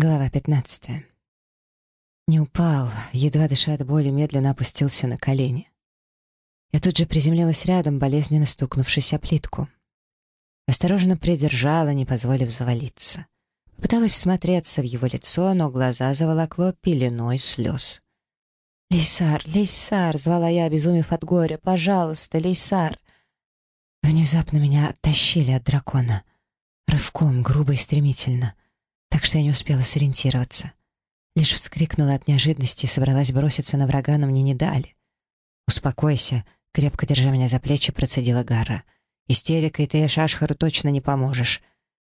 Глава 15. Не упал, едва дыша от боли, медленно опустился на колени. Я тут же приземлилась рядом, болезненно стукнувшись о плитку. Осторожно придержала, не позволив завалиться. Пыталась всмотреться в его лицо, но глаза заволокло пеленой слез. «Лейсар, Лейсар!» — звала я, обезумев от горя. «Пожалуйста, Лейсар!» Внезапно меня оттащили от дракона. Рывком, грубо и стремительно — так что я не успела сориентироваться. Лишь вскрикнула от неожиданности и собралась броситься на врага, но мне не дали. «Успокойся», — крепко держа меня за плечи, процедила Гарра. «Истерикой ты Шашхару точно не поможешь».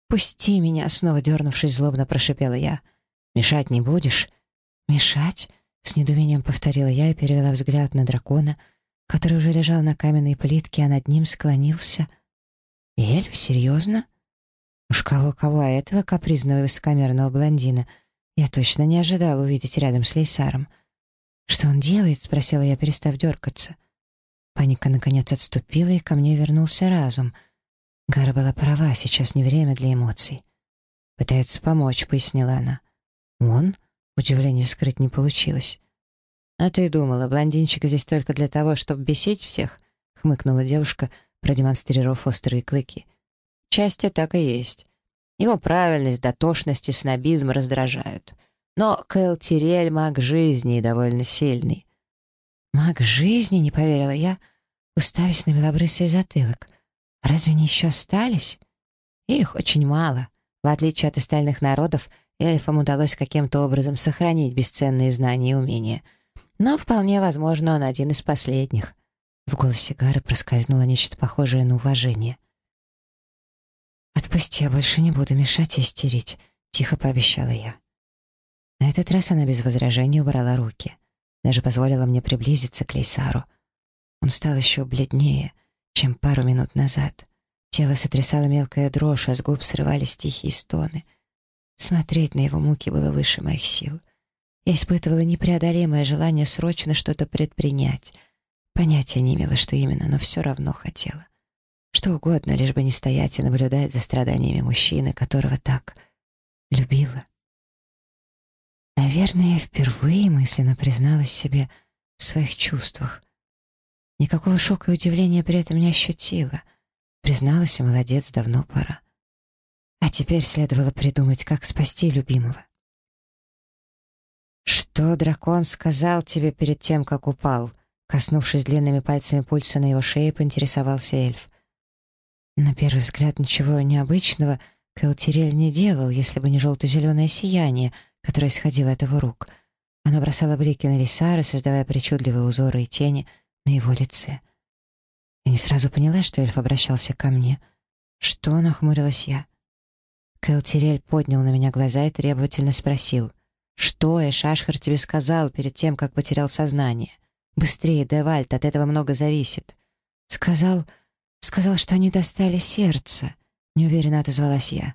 «Пусти меня!» — снова дернувшись, злобно прошипела я. «Мешать не будешь?» «Мешать?» — с недоумением повторила я и перевела взгляд на дракона, который уже лежал на каменной плитке, а над ним склонился. «Эльф? Серьезно?» Уж кого-кого, а этого капризного и высокомерного блондина я точно не ожидала увидеть рядом с Лейсаром. «Что он делает?» — спросила я, перестав дергаться. Паника наконец отступила, и ко мне вернулся разум. Гара была права, сейчас не время для эмоций. «Пытается помочь», — пояснила она. «Он?» — удивление скрыть не получилось. «А ты думала, блондинчик здесь только для того, чтобы бесить всех?» — хмыкнула девушка, продемонстрировав острые клыки части так и есть. Его правильность, дотошность и снобизм раздражают. Но Кэл Тирель — маг жизни и довольно сильный. «Маг жизни?» — не поверила я, уставясь на белобрысый затылок. «Разве они еще остались?» Их очень мало. В отличие от остальных народов, эльфам удалось каким-то образом сохранить бесценные знания и умения. Но вполне возможно, он один из последних. В голосе Гары проскользнуло нечто похожее на уважение. «Отпусти, я больше не буду мешать и истерить», — тихо пообещала я. На этот раз она без возражений убрала руки. Даже позволила мне приблизиться к Лейсару. Он стал еще бледнее, чем пару минут назад. Тело сотрясало мелкая дрожь, а с губ срывались тихие стоны. Смотреть на его муки было выше моих сил. Я испытывала непреодолимое желание срочно что-то предпринять. Понятия не имела, что именно, но все равно хотела. Что угодно, лишь бы не стоять и наблюдать за страданиями мужчины, которого так любила. Наверное, я впервые мысленно призналась себе в своих чувствах. Никакого шока и удивления при этом не ощутила. Призналась, и молодец, давно пора. А теперь следовало придумать, как спасти любимого. «Что дракон сказал тебе перед тем, как упал?» Коснувшись длинными пальцами пульса на его шее, поинтересовался эльф. На первый взгляд ничего необычного Кэлтирель не делал, если бы не желто-зеленое сияние, которое исходило от его рук. Оно бросало блики на Лисара, создавая причудливые узоры и тени на его лице. Я не сразу поняла, что эльф обращался ко мне. «Что?» — нахмурилась я. Кэлтирель поднял на меня глаза и требовательно спросил. «Что Эшашхар тебе сказал перед тем, как потерял сознание? Быстрее, Девальт, от этого много зависит». «Сказал...» Сказал, что они достали сердце. Неуверенно отозвалась я.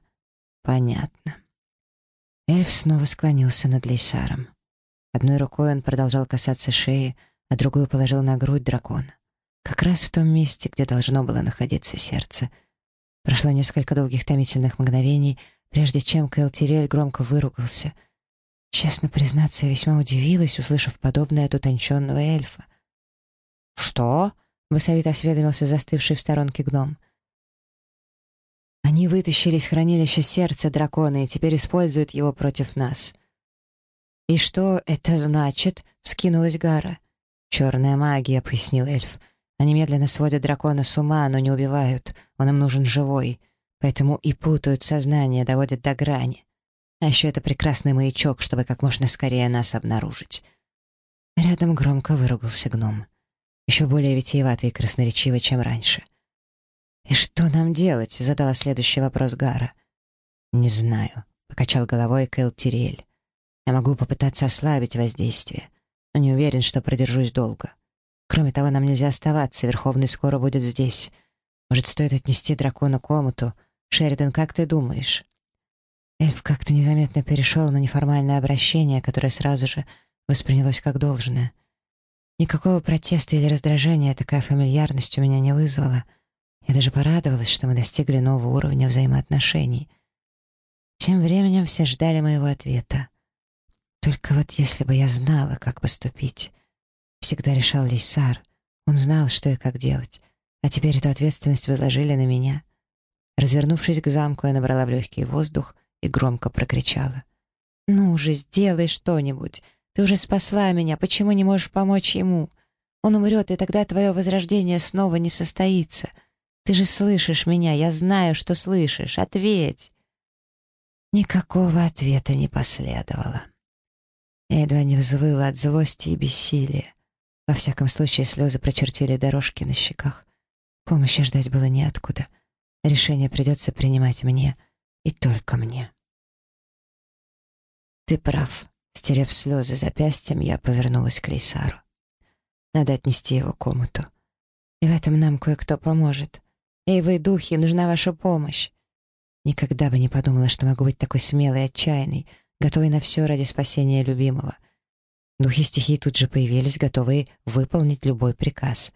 Понятно. Эльф снова склонился над Лейсаром. Одной рукой он продолжал касаться шеи, а другую положил на грудь дракона. Как раз в том месте, где должно было находиться сердце. Прошло несколько долгих томительных мгновений, прежде чем Кэл Тирель громко выругался. Честно признаться, я весьма удивилась, услышав подобное от утонченного эльфа. «Что?» Высовито осведомился застывший в сторонке гном. Они вытащили из хранилища сердце дракона и теперь используют его против нас. «И что это значит?» — вскинулась Гара. «Черная магия», — пояснил эльф. «Они медленно сводят дракона с ума, но не убивают. Он им нужен живой. Поэтому и путают сознание, доводят до грани. А еще это прекрасный маячок, чтобы как можно скорее нас обнаружить». Рядом громко выругался гном еще более витиеватый и красноречивый, чем раньше. «И что нам делать?» — задала следующий вопрос Гара. «Не знаю», — покачал головой Кэл Тириэль. «Я могу попытаться ослабить воздействие, но не уверен, что продержусь долго. Кроме того, нам нельзя оставаться, Верховный скоро будет здесь. Может, стоит отнести дракона к омуту? Шеридан, как ты думаешь?» Эльф как-то незаметно перешел на неформальное обращение, которое сразу же воспринялось как должное. Никакого протеста или раздражения такая фамильярность у меня не вызвала. Я даже порадовалась, что мы достигли нового уровня взаимоотношений. Тем временем все ждали моего ответа. Только вот если бы я знала, как поступить. Всегда решал Лейсар. Он знал, что и как делать. А теперь эту ответственность возложили на меня. Развернувшись к замку, я набрала в легкий воздух и громко прокричала. «Ну же, сделай что-нибудь! Ты уже спасла меня, почему не можешь помочь ему? Он умрет, и тогда твое возрождение снова не состоится. Ты же слышишь меня, я знаю, что слышишь. Ответь!» Никакого ответа не последовало. Я едва не взвыла от злости и бессилия. Во всяком случае, слезы прочертили дорожки на щеках. Помощи ждать было неоткуда. Решение придется принимать мне и только мне. «Ты прав», — стерев слезы запястьем, я повернулась к Лейсару. «Надо отнести его комнату. И в этом нам кое-кто поможет. Эй, вы, духи, нужна ваша помощь!» Никогда бы не подумала, что могу быть такой смелой и отчаянной, готовый на все ради спасения любимого. Духи стихий тут же появились, готовые выполнить любой приказ.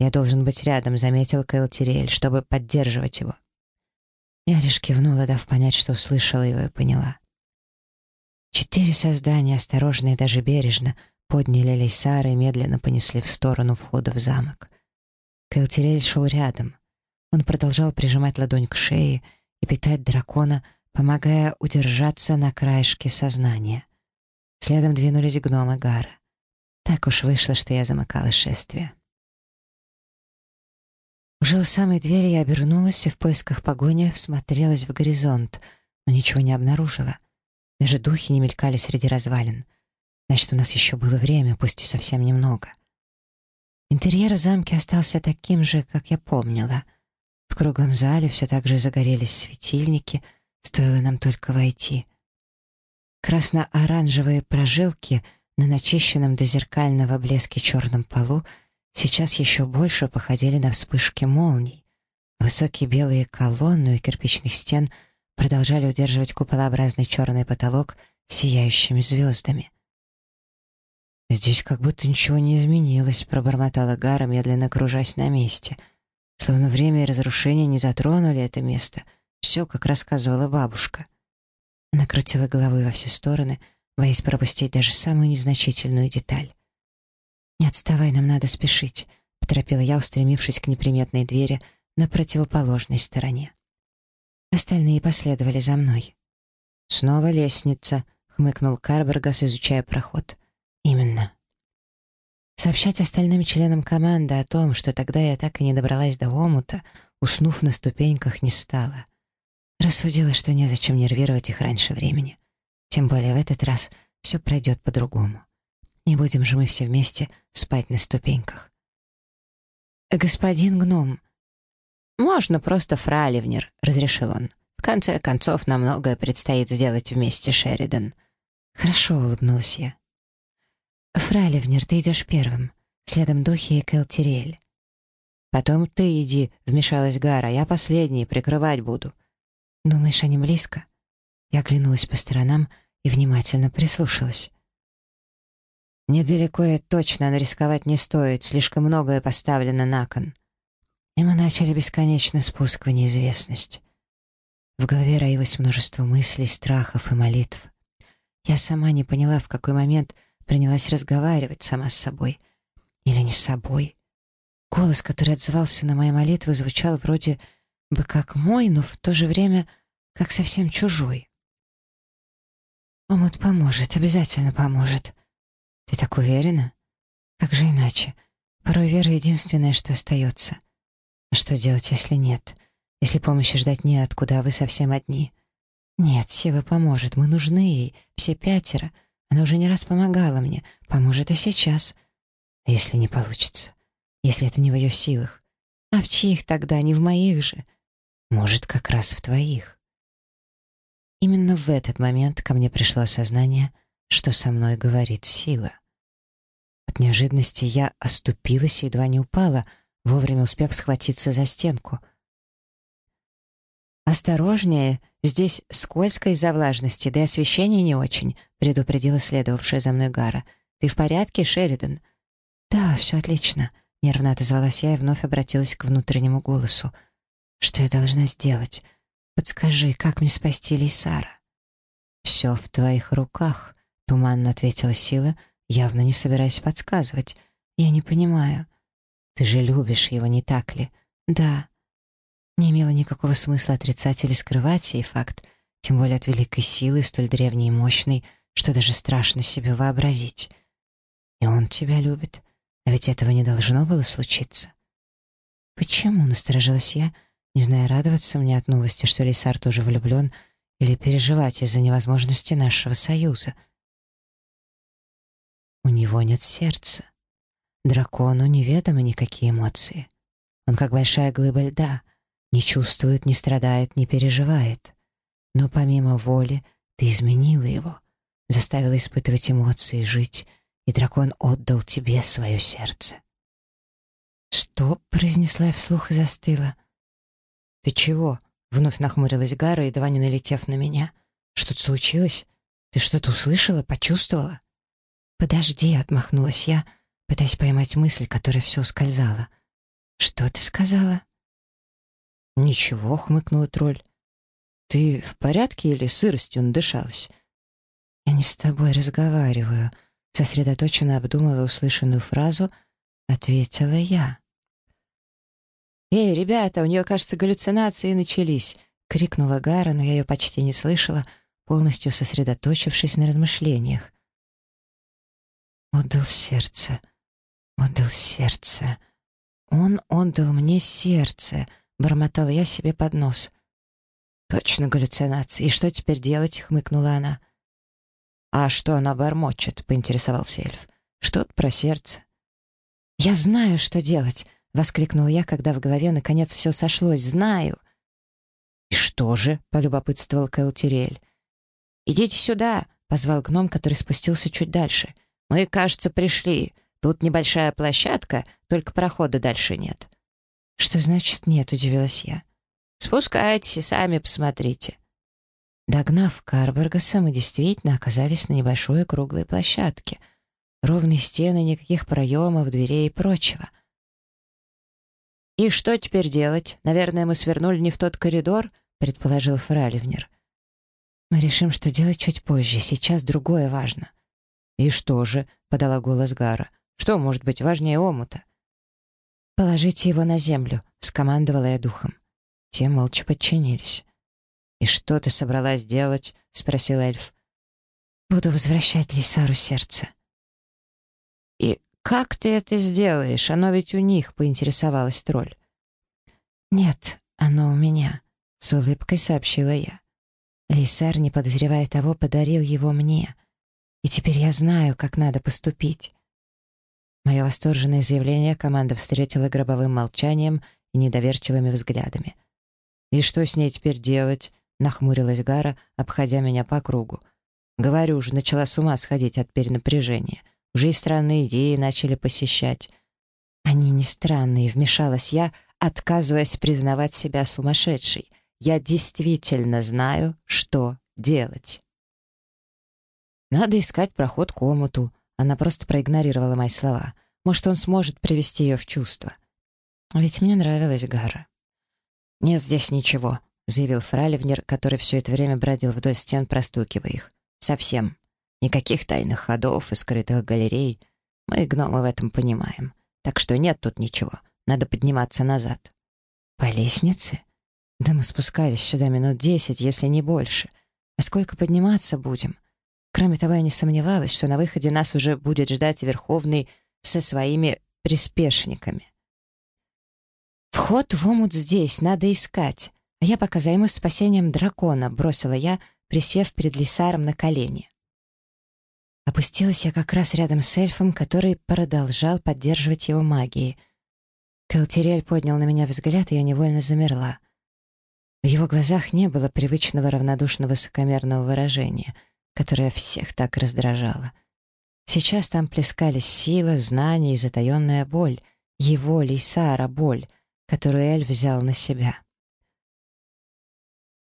«Я должен быть рядом», — заметил Кэл Тириэль, чтобы поддерживать его. Я лишь кивнула, дав понять, что услышала его и поняла. Четыре создания, осторожно и даже бережно, подняли Лейсара и медленно понесли в сторону входа в замок. Кэлтирель шел рядом. Он продолжал прижимать ладонь к шее и питать дракона — помогая удержаться на краешке сознания. Следом двинулись гномы Гара. Так уж вышло, что я замыкала шествие. Уже у самой двери я обернулась и в поисках погони всмотрелась в горизонт, но ничего не обнаружила. Даже духи не мелькали среди развалин. Значит, у нас еще было время, пусть и совсем немного. Интерьер замки остался таким же, как я помнила. В круглом зале все так же загорелись светильники — Стоило нам только войти. Красно-оранжевые прожилки на начищенном до зеркального блески черном полу сейчас еще больше походили на вспышки молний. Высокие белые колонны у кирпичных стен продолжали удерживать куполообразный черный потолок сияющими звездами. «Здесь как будто ничего не изменилось», — пробормотала Гара, медленно кружась на месте. Словно время и разрушение не затронули это место — все, как рассказывала бабушка. Она крутила головой во все стороны, боясь пропустить даже самую незначительную деталь. «Не отставай, нам надо спешить», — поторопила я, устремившись к неприметной двери на противоположной стороне. Остальные последовали за мной. «Снова лестница», — хмыкнул Карбергас, изучая проход. «Именно». Сообщать остальным членам команды о том, что тогда я так и не добралась до омута, уснув на ступеньках, не стала. Рассудила, что незачем нервировать их раньше времени. Тем более в этот раз все пройдет по-другому. Не будем же мы все вместе спать на ступеньках. «Господин гном...» «Можно просто фраливнер», — разрешил он. «В конце концов, нам многое предстоит сделать вместе, Шеридан». «Хорошо», — улыбнулась я. «Фраливнер, ты идешь первым, следом Духи и Келтириэль». «Потом ты иди», — вмешалась Гара, — «я последний, прикрывать буду». «Думаешь, они близко?» Я оглянулась по сторонам и внимательно прислушалась. «Недалеко и точно, но рисковать не стоит, слишком многое поставлено на кон». И мы начали бесконечный спуск в неизвестность. В голове роилось множество мыслей, страхов и молитв. Я сама не поняла, в какой момент принялась разговаривать сама с собой. Или не с собой. Голос, который отзывался на мои молитвы, звучал вроде бы как мой, но в то же время как совсем чужой. Омут поможет, обязательно поможет. Ты так уверена? Как же иначе? Порой вера — единственное, что остается. А что делать, если нет? Если помощи ждать неоткуда, а вы совсем одни? Нет, сила поможет, мы нужны ей, все пятеро. Она уже не раз помогала мне, поможет и сейчас. А если не получится? Если это не в ее силах? А в чьих тогда, не в моих же? — может, как раз в твоих. Именно в этот момент ко мне пришло осознание, что со мной говорит сила. От неожиданности я оступилась и едва не упала, вовремя успев схватиться за стенку. «Осторожнее, здесь скользко из-за влажности, да и освещение не очень», предупредила следовавшая за мной Гара. «Ты в порядке, Шеридан?» «Да, все отлично», — нервно отозвалась я и вновь обратилась к внутреннему голосу — что я должна сделать? Подскажи, как мне спасти Лейсара?» «Все в твоих руках», — туманно ответила Сила, явно не собираясь подсказывать. «Я не понимаю. Ты же любишь его, не так ли?» «Да». Не имело никакого смысла отрицать или скрывать сей факт, тем более от великой силы, столь древней и мощной, что даже страшно себе вообразить. И он тебя любит, а ведь этого не должно было случиться. «Почему?» — насторожилась я, не зная, радоваться мне от новости, что Лисар тоже влюблен, или переживать из-за невозможности нашего союза. У него нет сердца. Дракону неведомы никакие эмоции. Он как большая глыба льда, не чувствует, не страдает, не переживает. Но помимо воли ты изменила его, заставила испытывать эмоции, жить, и дракон отдал тебе свое сердце. «Что?» — произнесла я вслух и застыла. «Ты чего?» — вновь нахмурилась Гара, едва не налетев на меня. «Что-то случилось? Ты что-то услышала, почувствовала?» «Подожди», — отмахнулась я, пытаясь поймать мысль, которая все ускользала. «Что ты сказала?» «Ничего», — хмыкнула тролль. «Ты в порядке или сыростью надышалась?» «Я не с тобой разговариваю», — сосредоточенно обдумывая услышанную фразу, ответила я. «Эй, ребята, у нее, кажется, галлюцинации начались!» — крикнула Гара, но я ее почти не слышала, полностью сосредоточившись на размышлениях. «Отдал сердце, отдал сердце. Он отдал мне сердце», — бормотала я себе под нос. «Точно галлюцинации. И что теперь делать?» — хмыкнула она. «А что она бормочет?» — поинтересовался эльф. «Что-то про сердце». «Я знаю, что делать!» — воскликнула я, когда в голове наконец все сошлось. «Знаю!» «И что же?» — полюбопытствовал Кэлтирель. «Идите сюда!» — позвал гном, который спустился чуть дальше. «Мы, кажется, пришли. Тут небольшая площадка, только прохода дальше нет». «Что значит нет?» — удивилась я. «Спускайтесь и сами посмотрите». Догнав Карбергаса, мы действительно оказались на небольшой круглой площадке. Ровные стены, никаких проемов, дверей и прочего. «И что теперь делать? Наверное, мы свернули не в тот коридор», — предположил Фраливнер. «Мы решим, что делать чуть позже. Сейчас другое важно». «И что же?» — подала голос Гара. «Что может быть важнее омута?» «Положите его на землю», — скомандовала я духом. Те молча подчинились. «И что ты собралась делать?» — спросил эльф. «Буду возвращать Лисару сердце». «И как ты это сделаешь? Оно ведь у них», — поинтересовалась тролль. «Нет, оно у меня», — с улыбкой сообщила я. Лисар, не подозревая того, подарил его мне. И теперь я знаю, как надо поступить. Мое восторженное заявление команда встретила гробовым молчанием и недоверчивыми взглядами. «И что с ней теперь делать?» — нахмурилась Гара, обходя меня по кругу. «Говорю же, начала с ума сходить от перенапряжения. Уже и странные идеи начали посещать». «Они не странные», — вмешалась я, отказываясь признавать себя сумасшедшей. «Я действительно знаю, что делать». «Надо искать проход к омуту», — она просто проигнорировала мои слова. «Может, он сможет привести ее в чувство». Ведь мне нравилась Гара. «Нет здесь ничего», заявил Фраливнер, который все это время бродил вдоль стен, простукивая их. «Совсем. Никаких тайных ходов и скрытых галерей. Мы, гномы, в этом понимаем. Так что нет тут ничего. Надо подниматься назад». «По лестнице? Да мы спускались сюда минут десять, если не больше. А сколько подниматься будем?» Кроме того, я не сомневалась, что на выходе нас уже будет ждать Верховный со своими приспешниками. «Вход в омут здесь, надо искать. А я пока займусь спасением дракона», — бросила я, присев перед Лисаром на колени. Опустилась я как раз рядом с эльфом, который продолжал поддерживать его магией. Калтерель поднял на меня взгляд, и я невольно замерла. В его глазах не было привычного равнодушного высокомерного выражения, которое всех так раздражало. Сейчас там плескались сила, знания и затаенная боль, его, Лисара, боль, которую эльф взял на себя.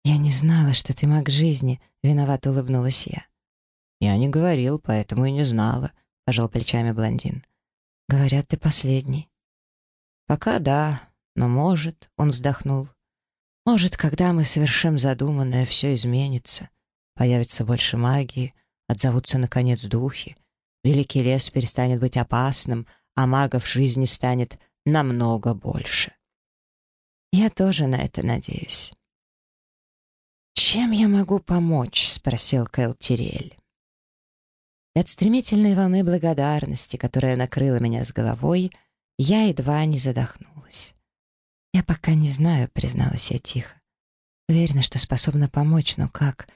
«Я не знала, что ты маг жизни», — виновато улыбнулась я. «Я не говорил, поэтому и не знала», — пожал плечами блондин. «Говорят, ты последний». «Пока да, но может», — он вздохнул. Может, когда мы совершим задуманное, все изменится. Появится больше магии, отзовутся, наконец, духи. Великий лес перестанет быть опасным, а магов жизни станет намного больше. Я тоже на это надеюсь. «Чем я могу помочь?» — спросил Кэл Тириэль. от стремительной волны благодарности, которая накрыла меня с головой, я едва не задохнулась. «Я пока не знаю», — призналась я тихо. «Уверена, что способна помочь, но как?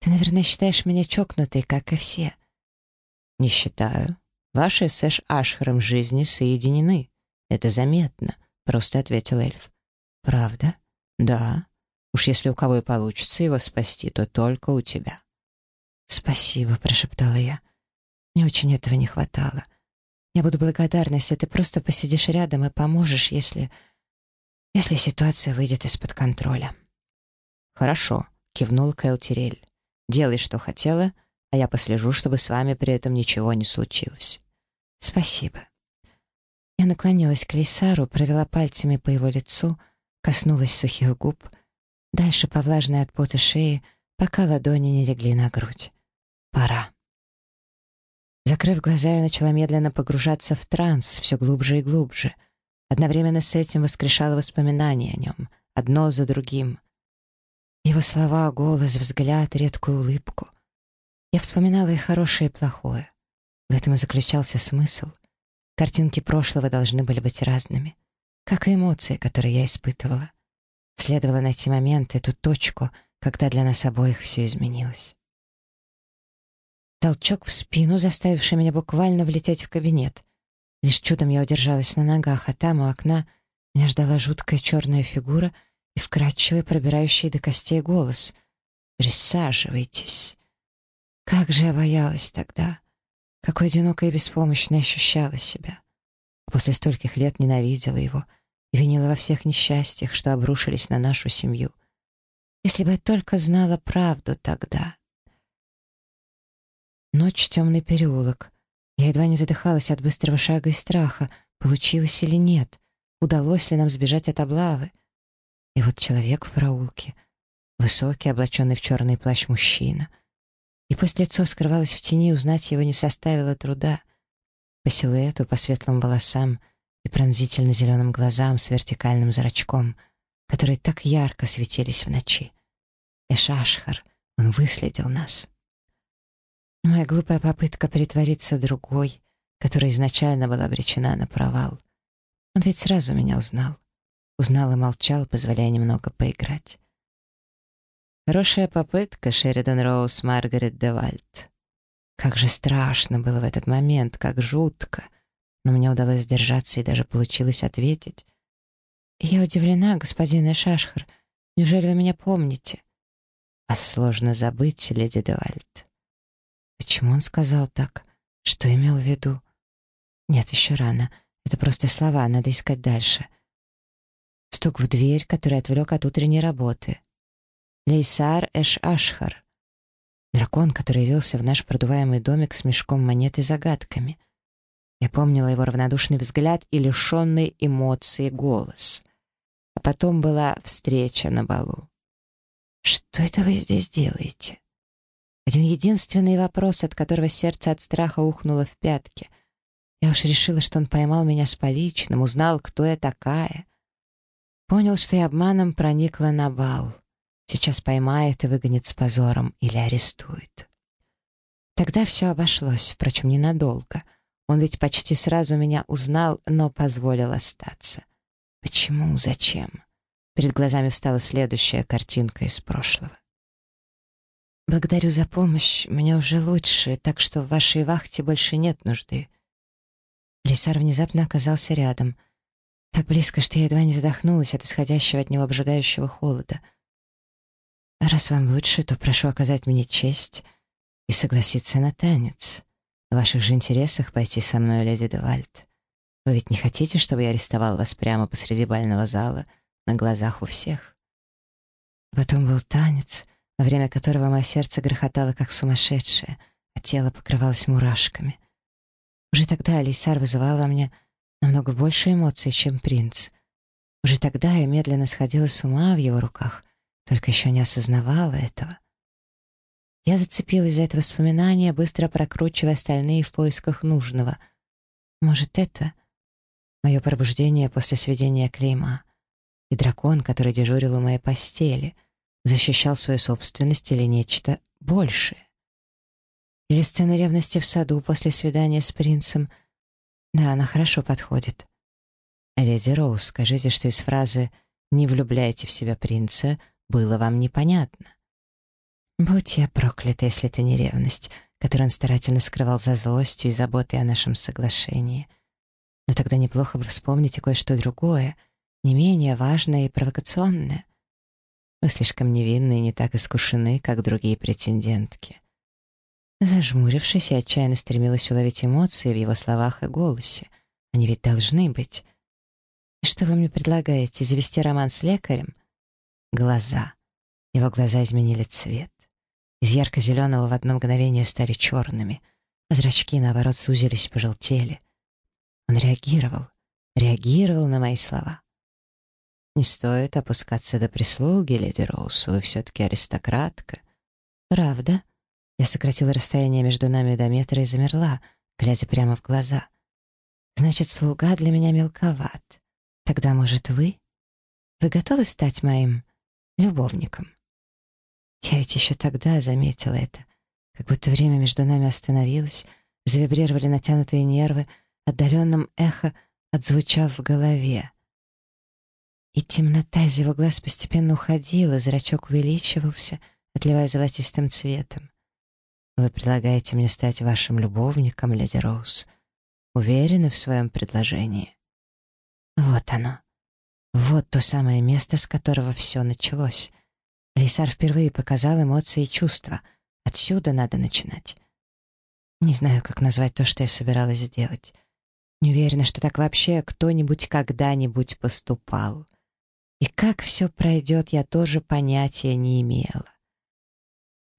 Ты, наверное, считаешь меня чокнутой, как и все». «Не считаю. Ваши с Эш Ашхаром жизни соединены. Это заметно», — просто ответил эльф. «Правда?» «Да. Уж если у кого и получится его спасти, то только у тебя». «Спасибо», — прошептала я. «Мне очень этого не хватало. Я буду благодарна, если ты просто посидишь рядом и поможешь, если... если ситуация выйдет из-под контроля». «Хорошо», — кивнул Кэл Тирель. «Делай, что хотела, а я послежу, чтобы с вами при этом ничего не случилось». «Спасибо». Я наклонилась к Лейсару, провела пальцами по его лицу, коснулась сухих губ, дальше по влажной от пота шеи, пока ладони не легли на грудь. «Пора». Закрыв глаза, я начала медленно погружаться в транс, все глубже и глубже. Одновременно с этим воскрешала воспоминания о нем, одно за другим. Его слова, голос, взгляд, редкую улыбку. Я вспоминала и хорошее, и плохое. В этом и заключался смысл. Картинки прошлого должны были быть разными, как и эмоции, которые я испытывала. Следовало найти момент, эту точку, когда для нас обоих все изменилось. Толчок в спину, заставивший меня буквально влететь в кабинет. Лишь чудом я удержалась на ногах, а там у окна меня ждала жуткая черная фигура и вкрадчивый, пробирающий до костей голос. «Присаживайтесь». Как же я боялась тогда. Какой одинокой и беспомощной ощущала себя. После стольких лет ненавидела его и винила во всех несчастьях, что обрушились на нашу семью. Если бы я только знала правду тогда. Ночь, темный переулок. Я едва не задыхалась от быстрого шага и страха, получилось или нет, удалось ли нам сбежать от облавы. И вот человек в проулке, высокий, облаченный в черный плащ мужчина. И пусть лицо скрывалось в тени, узнать его не составило труда. По силуэту, по светлым волосам и пронзительно зеленым глазам с вертикальным зрачком, которые так ярко светились в ночи. Эшашхар, он выследил нас. Моя глупая попытка притвориться другой, которая изначально была обречена на провал. Он ведь сразу меня узнал. Узнал и молчал, позволяя немного поиграть. Хорошая попытка, Шеридан Роуз Маргарет Девальд. Как же страшно было в этот момент, как жутко. Но мне удалось сдержаться и даже получилось ответить. «Я удивлена, господин Эшашхар. Неужели вы меня помните?» «А сложно забыть, леди Девальд. Почему он сказал так? Что имел в виду? Нет, еще рано. Это просто слова, надо искать дальше. Стук в дверь, который отвлек от утренней работы. Лейсар Эш-Ашхар. Дракон, который явился в наш продуваемый домик с мешком монет и загадками. Я помнила его равнодушный взгляд и лишенный эмоций голос. А потом была встреча на балу. «Что это вы здесь делаете?» Один единственный вопрос, от которого сердце от страха ухнуло в пятки. Я уж решила, что он поймал меня с поличным, узнал, кто я такая. Понял, что я обманом проникла на бал. Сейчас поймает и выгонит с позором или арестует. Тогда все обошлось, впрочем, ненадолго. Он ведь почти сразу меня узнал, но позволил остаться. Почему? Зачем? Перед глазами встала следующая картинка из прошлого. «Благодарю за помощь. Мне уже лучше, так что в вашей вахте больше нет нужды». Лисар внезапно оказался рядом. Так близко, что я едва не задохнулась от исходящего от него обжигающего холода. «Раз вам лучше, то прошу оказать мне честь и согласиться на танец. В ваших же интересах пойти со мной, леди Девальд. Вы ведь не хотите, чтобы я арестовал вас прямо посреди бального зала, на глазах у всех?» Потом был танец — во время которого мое сердце грохотало как сумасшедшее, а тело покрывалось мурашками. Уже тогда Алисар вызывал во мне намного больше эмоций, чем принц. Уже тогда я медленно сходила с ума в его руках, только еще не осознавала этого. Я зацепилась за это воспоминание, быстро прокручивая остальные в поисках нужного. Может, это мое пробуждение после сведения клейма и дракон, который дежурил у моей постели, защищал свою собственность или нечто большее? Или сцена ревности в саду после свидания с принцем? Да, она хорошо подходит. Леди Роуз, скажите, что из фразы «не влюбляйте в себя принца» было вам непонятно. Будь я проклята, если это не ревность, которую он старательно скрывал за злостью и заботой о нашем соглашении. Но тогда неплохо бы вспомнить кое-что другое, не менее важное и провокационное. Вы слишком невинны и не так искушены, как другие претендентки. Зажмурившись, я отчаянно стремилась уловить эмоции в его словах и голосе. Они ведь должны быть. И что вы мне предлагаете, завести роман с лекарем? Глаза. Его глаза изменили цвет. Из ярко-зеленого в одно мгновение стали черными, а зрачки, наоборот, сузились пожелтели. Он реагировал, реагировал на мои слова. «Не стоит опускаться до прислуги, леди Роуз, вы все-таки аристократка». «Правда?» Я сократила расстояние между нами до метра и замерла, глядя прямо в глаза. «Значит, слуга для меня мелковат. Тогда, может, вы? Вы готовы стать моим любовником?» Я ведь еще тогда заметила это. Как будто время между нами остановилось, завибрировали натянутые нервы, отдаленным эхо отзвучав в голове. И темнота из его глаз постепенно уходила, зрачок увеличивался, отливая золотистым цветом. «Вы предлагаете мне стать вашим любовником, леди Роуз? Уверены в своем предложении?» Вот оно. Вот то самое место, с которого все началось. Лейсар впервые показал эмоции и чувства. Отсюда надо начинать. Не знаю, как назвать то, что я собиралась сделать. Не уверена, что так вообще кто-нибудь когда-нибудь поступал. И как все пройдет, я тоже понятия не имела.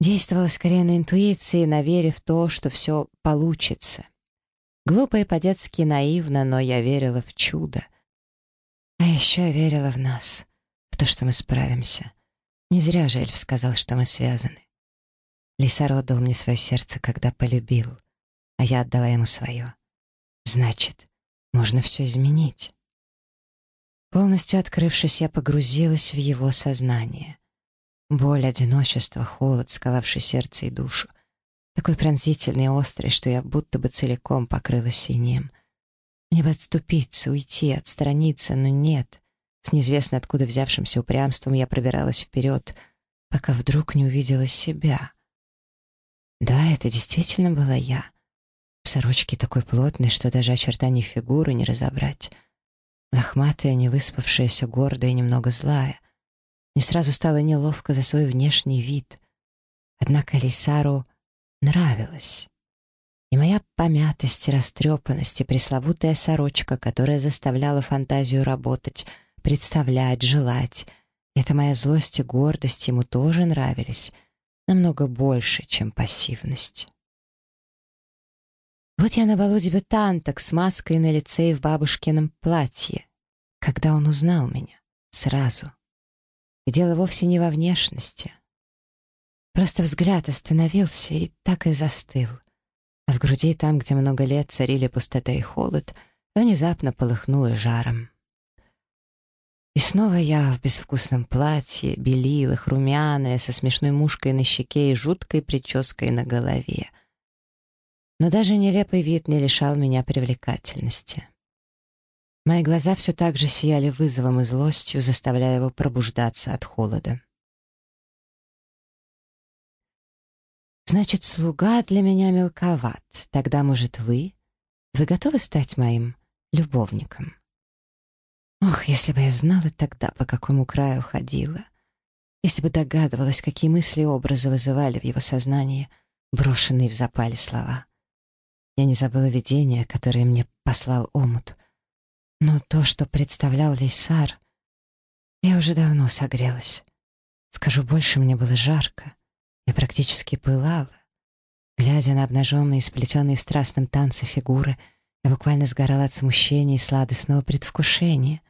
Действовала скорее на интуиции, на вере в то, что все получится. Глупо и по-детски наивно, но я верила в чудо. А еще я верила в нас, в то, что мы справимся. Не зря же эльф сказал, что мы связаны. Лисар отдал мне свое сердце, когда полюбил, а я отдала ему свое. Значит, можно все изменить. Полностью открывшись, я погрузилась в его сознание. Боль, одиночество, холод, сковавший сердце и душу. Такой пронзительный и острый, что я будто бы целиком покрылась синим. Мне бы отступиться, уйти, отстраниться, но нет. С неизвестно откуда взявшимся упрямством я пробиралась вперед, пока вдруг не увидела себя. Да, это действительно была я. В сорочке такой плотной, что даже очертаний фигуры не разобрать. Лохматая, невыспавшаяся, гордая и немного злая. Мне сразу стало неловко за свой внешний вид. Однако Лисару нравилось. И моя помятость, растрепанность и пресловутая сорочка, которая заставляла фантазию работать — представлять, желать. Это моя злость и гордость ему тоже нравились, намного больше, чем пассивность. Вот я на балу дебютанток с маской на лице и в бабушкином платье, когда он узнал меня, сразу. И дело вовсе не во внешности. Просто взгляд остановился и так и застыл. А в груди, там, где много лет царили пустота и холод, внезапно полыхнуло жаром. И снова я в безвкусном платье, белилах, румяная, со смешной мушкой на щеке и жуткой прической на голове. Но даже нелепый вид не лишал меня привлекательности. Мои глаза все так же сияли вызовом и злостью, заставляя его пробуждаться от холода. «Значит, слуга для меня мелковат. Тогда, может, вы? Вы готовы стать моим любовником?» Ох, если бы я знала тогда, по какому краю ходила. Если бы догадывалась, какие мысли и образы вызывали в его сознании брошенные в запале слова. Я не забыла видение, которое мне послал омут. Но то, что представлял Лейсар, я уже давно согрелась. Скажу больше, мне было жарко. Я практически пылала. Глядя на обнаженные, сплетенные в страстном танце фигуры, я буквально сгорала от смущения и сладостного предвкушения.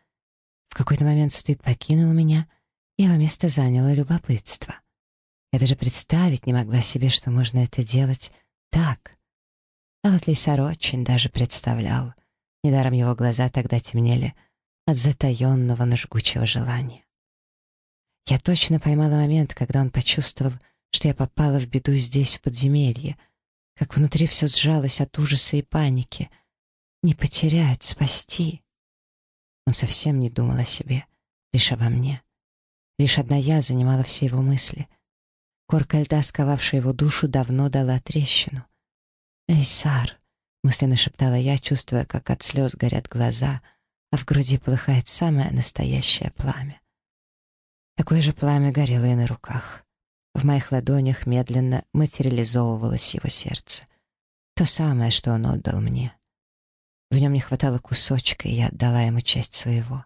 В какой-то момент стыд покинул меня, и его место заняло любопытство. Я даже представить не могла себе, что можно это делать так. А вот Лейсар очень даже представлял. Недаром его глаза тогда темнели от затаенного, но жгучего желания. Я точно поймала момент, когда он почувствовал, что я попала в беду здесь, в подземелье, как внутри все сжалось от ужаса и паники. Не потерять, спасти. Он совсем не думал о себе, лишь обо мне. Лишь одна я занимала все его мысли. Корка льда, сковавшая его душу, давно дала трещину. «Лейсар», — мысленно шептала я, чувствуя, как от слез горят глаза, а в груди полыхает самое настоящее пламя. Такое же пламя горело и на руках. В моих ладонях медленно материализовывалось его сердце. То самое, что он отдал мне. В нем не хватало кусочка, и я отдала ему часть своего.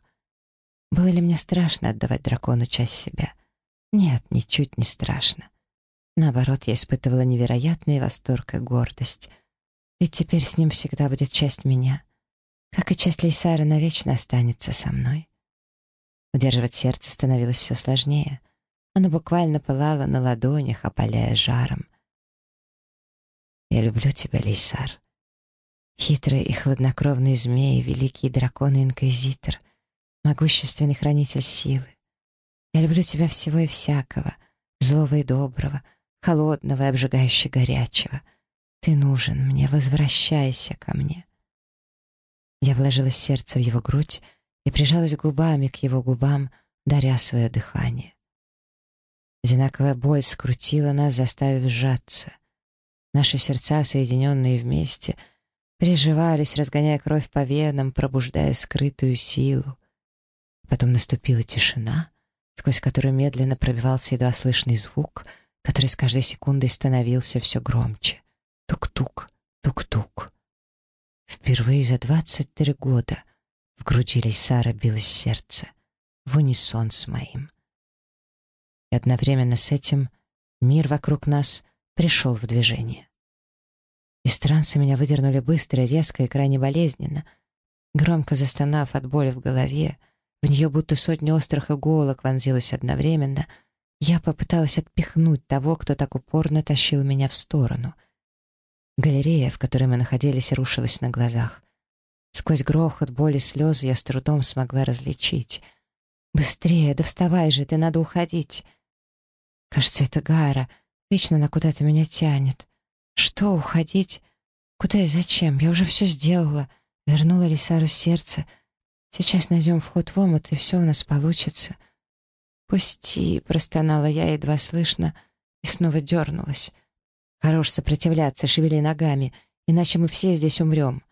Было ли мне страшно отдавать дракону часть себя? Нет, ничуть не страшно. Наоборот, я испытывала невероятный восторг и гордость. Ведь теперь с ним всегда будет часть меня. Как и часть Лейсара навечно останется со мной. Удерживать сердце становилось все сложнее. Оно буквально пылало на ладонях, опаляя жаром. «Я люблю тебя, Лейсар», Хитрый и хладнокровный змей, великий дракон и инквизитор, могущественный хранитель силы. Я люблю тебя всего и всякого, злого и доброго, холодного и обжигающе горячего. Ты нужен мне, возвращайся ко мне. Я вложила сердце в его грудь и прижалась губами к его губам, даря свое дыхание. Одинаковая боль скрутила нас, заставив сжаться. Наши сердца, соединенные вместе — переживались, разгоняя кровь по венам, пробуждая скрытую силу. Потом наступила тишина, сквозь которую медленно пробивался едва слышный звук, который с каждой секундой становился все громче. Тук-тук, тук-тук. Впервые за двадцать три года в груди Лейсара билось сердце, в унисон с моим. И одновременно с этим мир вокруг нас пришел в движение. Из транса меня выдернули быстро, резко и крайне болезненно. Громко застонав от боли в голове, в нее будто сотни острых иголок вонзилась одновременно, я попыталась отпихнуть того, кто так упорно тащил меня в сторону. Галерея, в которой мы находились, рушилась на глазах. Сквозь грохот, боль и слезы я с трудом смогла различить. «Быстрее, да вставай же, ты надо уходить!» Кажется, это Гара. Вечно она куда-то меня тянет. Что, уходить? Куда и зачем? Я уже все сделала. Вернула Лисару сердце. Сейчас найдем вход в омут, и все у нас получится. «Пусти!» — простонала я, едва слышно, и снова дернулась. «Хорош сопротивляться, шевели ногами, иначе мы все здесь умрем».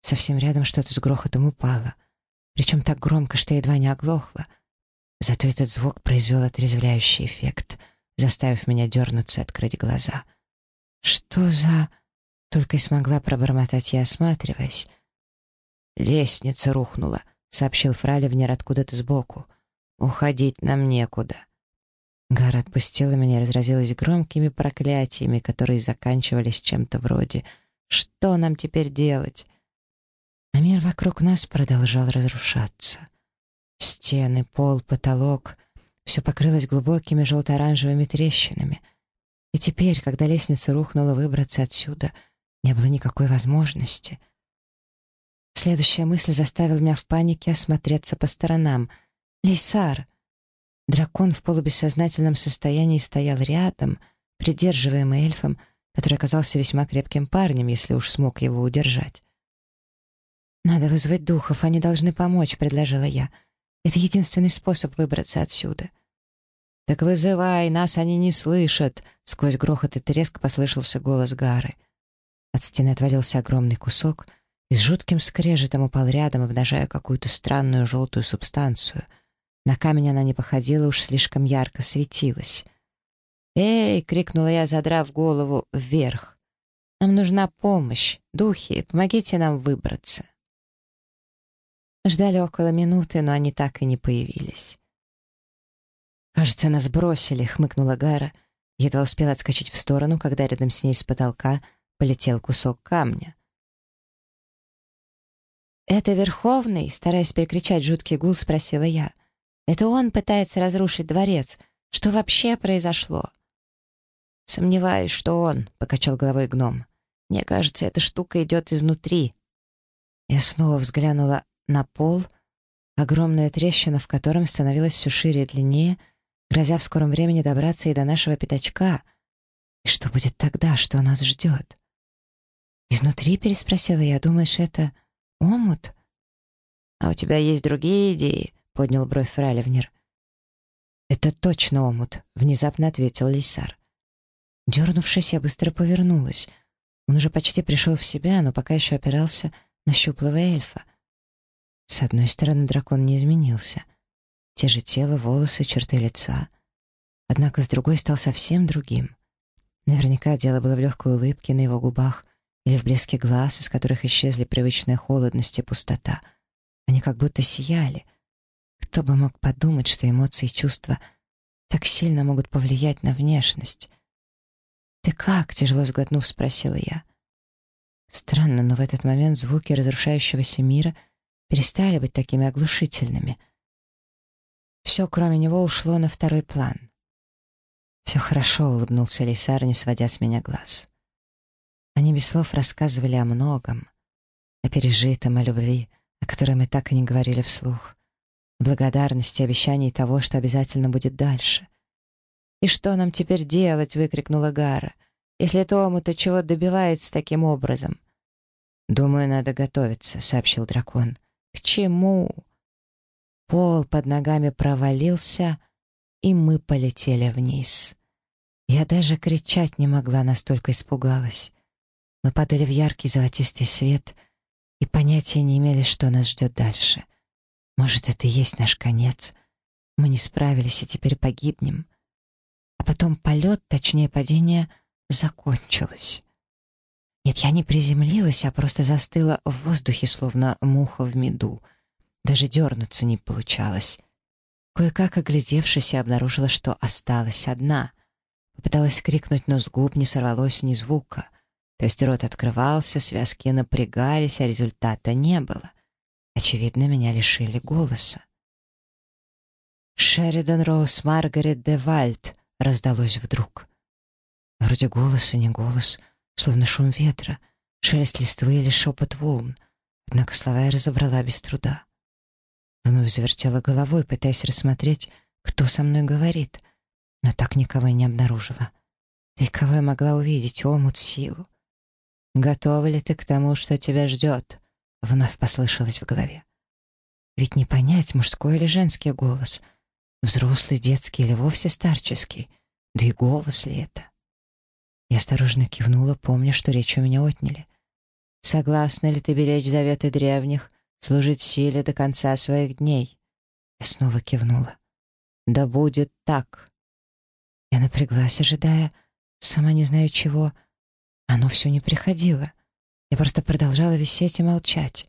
Совсем рядом что-то с грохотом упало, причем так громко, что едва не оглохло. Зато этот звук произвел отрезвляющий эффект, заставив меня дернуться и открыть глаза — «Что за...» — только и смогла пробормотать я, осматриваясь. «Лестница рухнула», — сообщил Фраливнер откуда-то сбоку. «Уходить нам некуда». Гара отпустила меня и разразилась громкими проклятиями, которые заканчивались чем-то вроде «Что нам теперь делать?» А мир вокруг нас продолжал разрушаться. Стены, пол, потолок — все покрылось глубокими желто-оранжевыми трещинами — и теперь, когда лестница рухнула, выбраться отсюда не было никакой возможности. Следующая мысль заставила меня в панике осмотреться по сторонам. «Лейсар!» Дракон в полубессознательном состоянии стоял рядом, придерживаемый эльфом, который оказался весьма крепким парнем, если уж смог его удержать. «Надо вызвать духов, они должны помочь», — предложила я. «Это единственный способ выбраться отсюда». «Так вызывай, нас они не слышат!» Сквозь грохот и треск послышался голос Гары. От стены отвалился огромный кусок и с жутким скрежетом упал рядом, обнажая какую-то странную желтую субстанцию. На камень она не походила, уж слишком ярко светилась. «Эй!» — крикнула я, задрав голову вверх. «Нам нужна помощь! Духи, помогите нам выбраться!» Ждали около минуты, но они так и не появились. «Кажется, нас бросили», — хмыкнула Гара. Едва успела отскочить в сторону, когда рядом с ней с потолка полетел кусок камня. «Это Верховный?» — стараясь перекричать жуткий гул, спросила я. «Это он пытается разрушить дворец. Что вообще произошло?» «Сомневаюсь, что он», — покачал головой гном. «Мне кажется, эта штука идет изнутри». Я снова взглянула на пол, огромная трещина, в котором становилась все шире и длиннее, грозя в скором времени добраться и до нашего пятачка. И что будет тогда, что нас ждет? «Изнутри?» — переспросила я. «Думаешь, это омут?» «А у тебя есть другие идеи?» — поднял бровь Фрайлевнер. «Это точно омут», — внезапно ответил Лейсар. Дернувшись, я быстро повернулась. Он уже почти пришел в себя, но пока еще опирался на щуплого эльфа. С одной стороны, дракон не изменился. Те же тело, волосы, черты лица. Однако с другой стал совсем другим. Наверняка дело было в легкой улыбке на его губах или в блеске глаз, из которых исчезли привычная холодность и пустота. Они как будто сияли. Кто бы мог подумать, что эмоции и чувства так сильно могут повлиять на внешность? «Ты как?» — тяжело сглотнув, спросила я. Странно, но в этот момент звуки разрушающегося мира перестали быть такими оглушительными. Все, кроме него, ушло на второй план. «Все хорошо», — улыбнулся Лейсар, не сводя с меня глаз. Они без слов рассказывали о многом, о пережитом, о любви, о которой мы так и не говорили вслух, благодарности, обещании того, что обязательно будет дальше. «И что нам теперь делать?» — выкрикнула Гара. «Если Тому-то чего добивается таким образом?» «Думаю, надо готовиться», — сообщил дракон. «К чему?» Пол под ногами провалился, и мы полетели вниз. Я даже кричать не могла, настолько испугалась. Мы падали в яркий золотистый свет и понятия не имели, что нас ждет дальше. Может, это и есть наш конец. Мы не справились и теперь погибнем. А потом полет, точнее падение, закончилось. Нет, я не приземлилась, а просто застыла в воздухе, словно муха в меду. Даже дернуться не получалось. Кое-как оглядевшись, я обнаружила, что осталась одна. Попыталась крикнуть, но с губ не сорвалось ни звука. То есть рот открывался, связки напрягались, а результата не было. Очевидно, меня лишили голоса. «Шеридан Роуз Маргарет де Вальд», раздалось вдруг. Вроде голос и не голос, словно шум ветра, шелест листвы или шепот волн. Однако слова я разобрала без труда. Вновь завертела головой, пытаясь рассмотреть, кто со мной говорит, но так никого и не обнаружила. И кого я могла увидеть, омут, силу. «Готова ли ты к тому, что тебя ждет?» — вновь послышалось в голове. Ведь не понять, мужской или женский голос — Взрослый, детский или вовсе старческий? Да и голос ли это? Я осторожно кивнула, помня, что речь у меня отняли. «Согласна ли ты беречь заветы древних, служить силе до конца своих дней?» Я снова кивнула. «Да будет так!» Я напряглась, ожидая, сама не знаю чего. Оно все не приходило. Я просто продолжала висеть и молчать.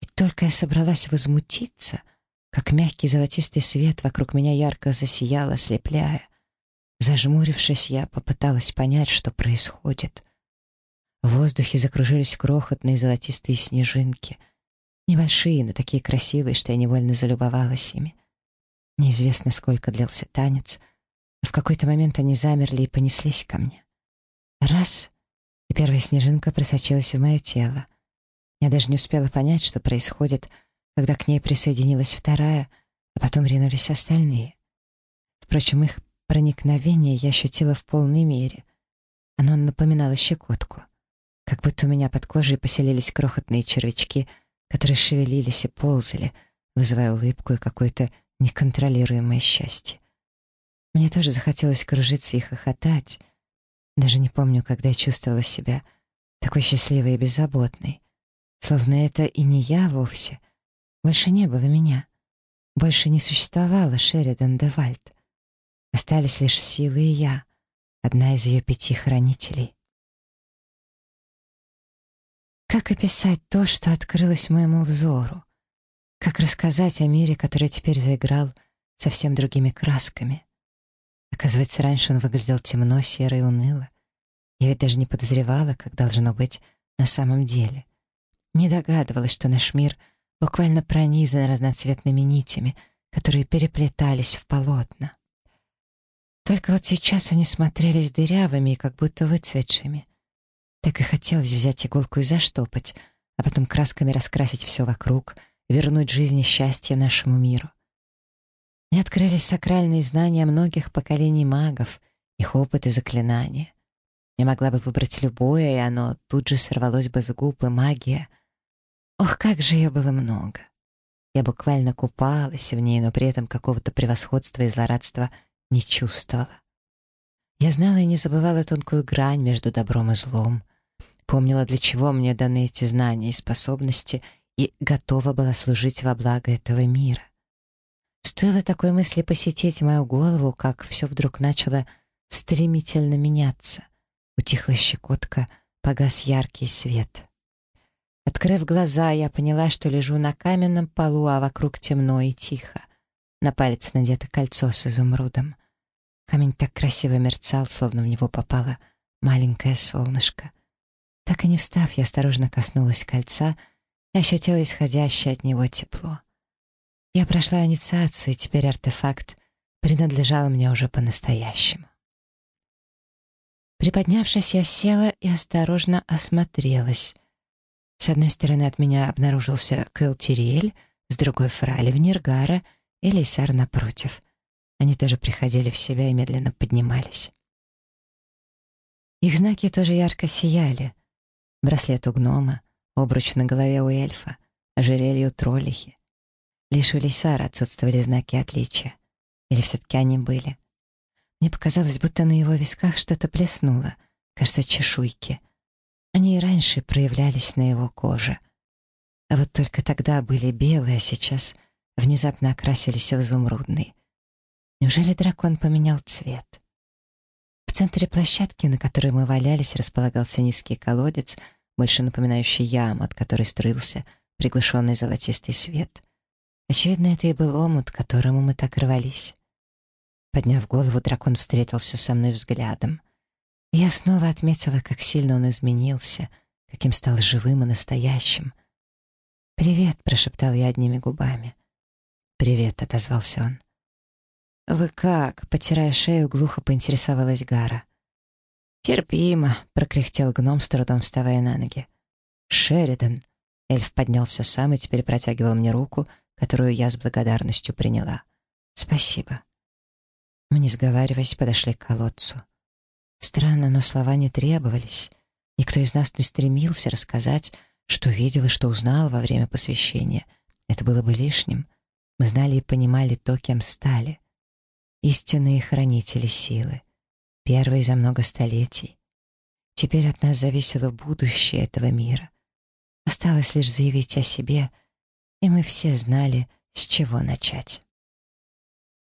И только я собралась возмутиться — как мягкий золотистый свет вокруг меня ярко засиял, ослепляя. Зажмурившись, я попыталась понять, что происходит. В воздухе закружились крохотные золотистые снежинки. Небольшие, но такие красивые, что я невольно залюбовалась ими. Неизвестно, сколько длился танец, в какой-то момент они замерли и понеслись ко мне. Раз — и первая снежинка просочилась в мое тело. Я даже не успела понять, что происходит — когда к ней присоединилась вторая, а потом ринулись остальные. Впрочем, их проникновение я ощутила в полной мере. Оно напоминало щекотку, как будто у меня под кожей поселились крохотные червячки, которые шевелились и ползали, вызывая улыбку и какое-то неконтролируемое счастье. Мне тоже захотелось кружиться и хохотать. Даже не помню, когда чувствовала себя такой счастливой и беззаботной. Словно это и не я вовсе, больше не было меня. Больше не существовало Шеридан де Вальд. Остались лишь силы и я, одна из ее пяти хранителей. Как описать то, что открылось моему взору? Как рассказать о мире, который теперь заиграл совсем другими красками? Оказывается, раньше он выглядел темно, серо и уныло. Я ведь даже не подозревала, как должно быть на самом деле. Не догадывалась, что наш мир буквально пронизан разноцветными нитями, которые переплетались в полотна. Только вот сейчас они смотрелись дырявыми и как будто выцветшими. Так и хотелось взять иголку и заштопать, а потом красками раскрасить все вокруг, вернуть жизнь и счастье нашему миру. Мне открылись сакральные знания многих поколений магов, их опыт и заклинания. Я могла бы выбрать любое, и оно тут же сорвалось бы с губ, и магия. Ох, как же ее было много! Я буквально купалась в ней, но при этом какого-то превосходства и злорадства — не чувствовала. Я знала и не забывала тонкую грань между добром и злом, помнила, для чего мне даны эти знания и способности, и готова была служить во благо этого мира. Стоило такой мысли посетить мою голову, как все вдруг начало стремительно меняться. Утихла щекотка, погас яркий свет. Открыв глаза, я поняла, что лежу на каменном полу, а вокруг темно и тихо. На палец надето кольцо с изумрудом. Камень так красиво мерцал, словно в него попало маленькое солнышко. Так и не встав, я осторожно коснулась кольца и ощутила исходящее от него тепло. Я прошла инициацию, и теперь артефакт принадлежал мне уже по-настоящему. Приподнявшись, я села и осторожно осмотрелась. С одной стороны от меня обнаружился Кэлтириэль, с другой — Фрали Внергара и Лейсар напротив. Они тоже приходили в себя и медленно поднимались. Их знаки тоже ярко сияли. Браслет у гнома, обруч на голове у эльфа, ожерелье у троллихи. Лишь у Лисара отсутствовали знаки отличия. Или все-таки они были? Мне показалось, будто на его висках что-то плеснуло, кажется, чешуйки. Они и раньше проявлялись на его коже. А вот только тогда были белые, а сейчас внезапно окрасились в изумрудный. Неужели дракон поменял цвет? В центре площадки, на которой мы валялись, располагался низкий колодец, больше напоминающий яму, от которой струился приглушенный золотистый свет. Очевидно, это и был омут, к которому мы так рвались. Подняв голову, дракон встретился со мной взглядом. Я снова отметила, как сильно он изменился, каким стал живым и настоящим. «Привет», — прошептал я одними губами. «Привет», — отозвался он. «Вы как?» — потирая шею, глухо поинтересовалась Гара. «Терпимо», — прокряхтел гном, с трудом вставая на ноги. «Шеридан!» — эльф поднялся сам и теперь протягивал мне руку, которую я с благодарностью приняла. «Спасибо». Мы, не сговариваясь, подошли к колодцу. Странно, но слова не требовались. Никто из нас не стремился рассказать, что видел и что узнал во время посвящения. Это было бы лишним. Мы знали и понимали то, кем стали — истинные хранители силы, первые за много столетий. Теперь от нас зависело будущее этого мира. Осталось лишь заявить о себе, и мы все знали, с чего начать.